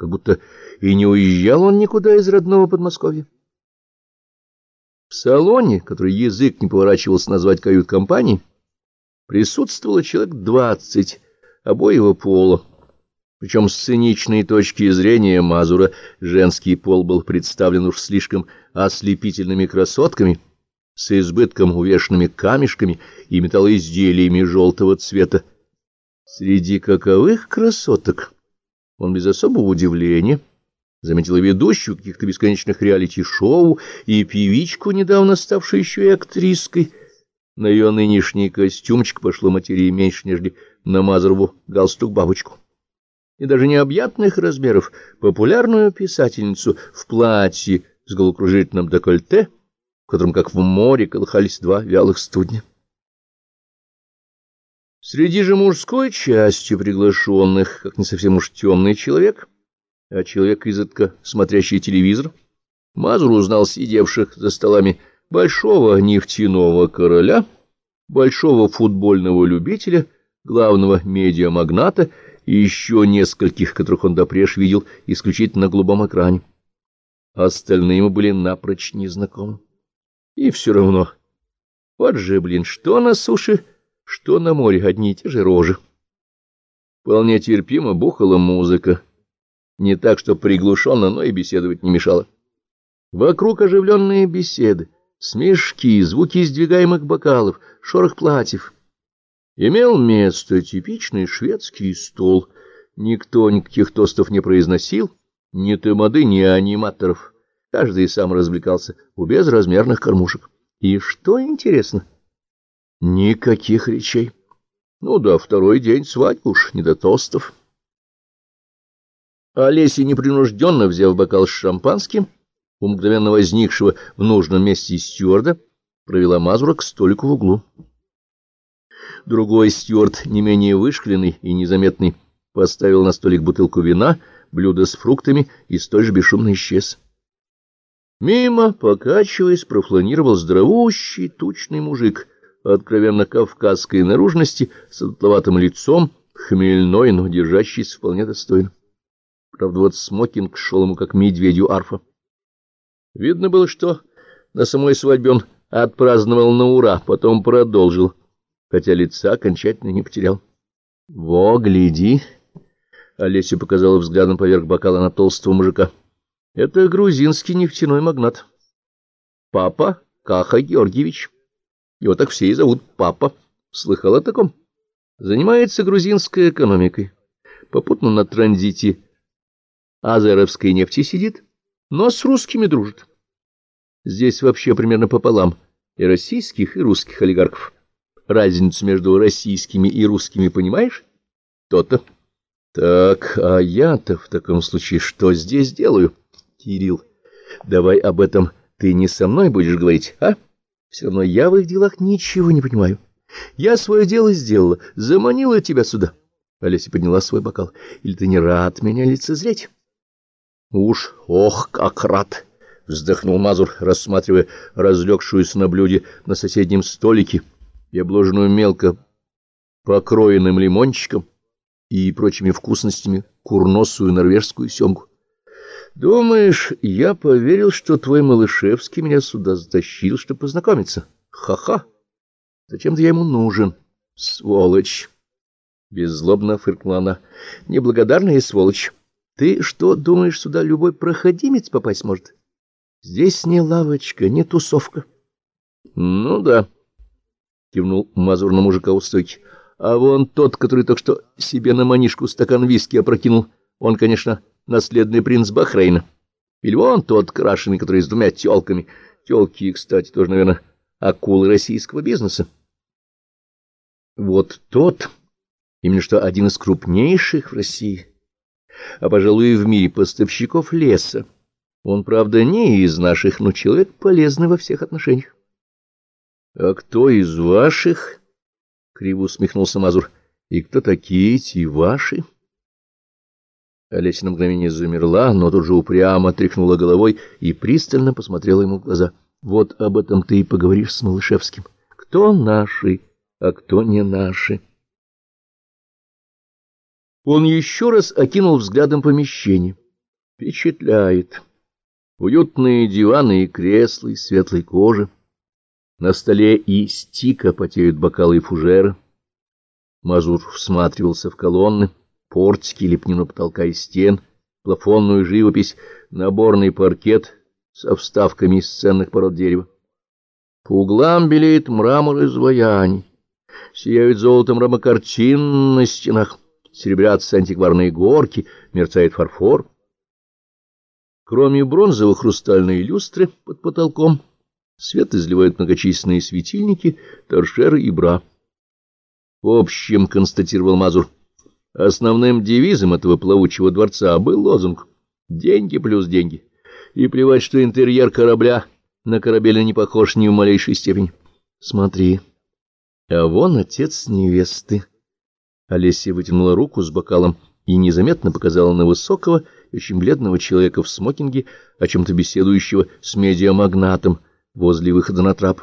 как будто и не уезжал он никуда из родного Подмосковья. В салоне, который язык не поворачивался назвать кают-компанией, присутствовало человек двадцать обоего пола. Причем с циничной точки зрения Мазура женский пол был представлен уж слишком ослепительными красотками, с избытком увешанными камешками и металлоизделиями желтого цвета. Среди каковых красоток он без особого удивления заметила ведущую каких-то бесконечных реалити-шоу и певичку, недавно ставшую еще и актриской. На ее нынешний костюмчик пошло материи меньше, нежели на Мазурову галстук-бабочку. И даже необъятных размеров популярную писательницу в платье с головокружительным декольте, в котором, как в море, колыхались два вялых студня. Среди же мужской части приглашенных, как не совсем уж темный человек, а человек, изредка смотрящий телевизор, Мазур узнал сидевших за столами большого нефтяного короля, большого футбольного любителя, главного медиамагната и еще нескольких, которых он допреж видел исключительно на голубом экране. Остальные ему были напрочь незнакомы. И все равно, вот же, блин, что на суше, что на море, одни и те же рожи. Вполне терпимо бухала музыка не так, что приглушенно, но и беседовать не мешало. Вокруг оживленные беседы, смешки, звуки издвигаемых бокалов, шорох платьев. Имел место типичный шведский стол. Никто никаких тостов не произносил, ни тамады, ни аниматоров. Каждый сам развлекался у безразмерных кормушек. И что интересно? Никаких речей. Ну да, второй день свадьбы уж, не до тостов. Олеся, непринужденно взяв бокал с шампанским, у мгновенно возникшего в нужном месте стюарда, провела Мазура к столику в углу. Другой стюард, не менее вышкленный и незаметный, поставил на столик бутылку вина, блюдо с фруктами и столь же бесшумно исчез. Мимо, покачиваясь, профланировал здоровущий, тучный мужик, откровенно кавказской наружности, с отловатым лицом, хмельной, но держащийся вполне достойно. Правда, вот смокинг шел ему как медведю арфа. Видно было, что на самой свадьбе он отпраздновал на ура, потом продолжил, хотя лица окончательно не потерял. — Во, гляди! — Олеся показала взглядом поверх бокала на толстого мужика. — Это грузинский нефтяной магнат. Папа Каха Георгиевич. Его так все и зовут Папа. Слыхал о таком? Занимается грузинской экономикой. Попутно на транзите азеровской нефти сидит, но с русскими дружит. Здесь вообще примерно пополам и российских, и русских олигархов. Разницу между российскими и русскими понимаешь? То-то. Так, а я-то в таком случае что здесь делаю? Кирилл, давай об этом ты не со мной будешь говорить, а? Все равно я в их делах ничего не понимаю. Я свое дело сделала, заманила тебя сюда. Олеся подняла свой бокал. Или ты не рад меня лицезреть? Уж, ох, как рад! — вздохнул Мазур, рассматривая разлегшуюся на блюде на соседнем столике и обложенную мелко покроенным лимончиком и прочими вкусностями курносую норвежскую семгу. Думаешь, я поверил, что твой Малышевский меня сюда затащил, чтобы познакомиться? Ха-ха! Зачем-то я ему нужен, сволочь! Беззлобно фыркнула она. Неблагодарная сволочь! Ты что, думаешь, сюда любой проходимец попасть может? Здесь не лавочка, не тусовка. — Ну да, — кивнул Мазур на мужика у стойки. — А вон тот, который только что себе на манишку стакан виски опрокинул, он, конечно, наследный принц Бахрейна. Или вон тот крашеный, который с двумя телками. Телки, кстати, тоже, наверное, акулы российского бизнеса. Вот тот, именно что один из крупнейших в России а, пожалуй, и в мире поставщиков леса. Он, правда, не из наших, но человек полезный во всех отношениях. — А кто из ваших? — криво усмехнулся Мазур. — И кто такие эти ваши? Олеся на мгновение замерла, но тут же упрямо тряхнула головой и пристально посмотрела ему в глаза. — Вот об этом ты и поговоришь с Малышевским. Кто наши, а кто не наши? — он еще раз окинул взглядом помещение. Впечатляет. Уютные диваны и кресла из светлой кожи. На столе и стика потеют бокалы и фужеры. Мазур всматривался в колонны, портики, лепнину потолка и стен, плафонную живопись, наборный паркет со вставками из ценных пород дерева. По углам белеет мрамор изваяний, сияют золотом рамокартин на стенах, серебрятся антикварные горки, мерцает фарфор. Кроме бронзово-хрустальной люстры под потолком, свет изливают многочисленные светильники, торшеры и бра. В общем, констатировал Мазур, основным девизом этого плавучего дворца был лозунг «Деньги плюс деньги». И плевать, что интерьер корабля на корабеле не похож ни в малейшей степени. Смотри, а вон отец невесты. Олеся вытянула руку с бокалом и незаметно показала на высокого, очень бледного человека в смокинге, о чем-то беседующего с медиамагнатом возле выхода на трап.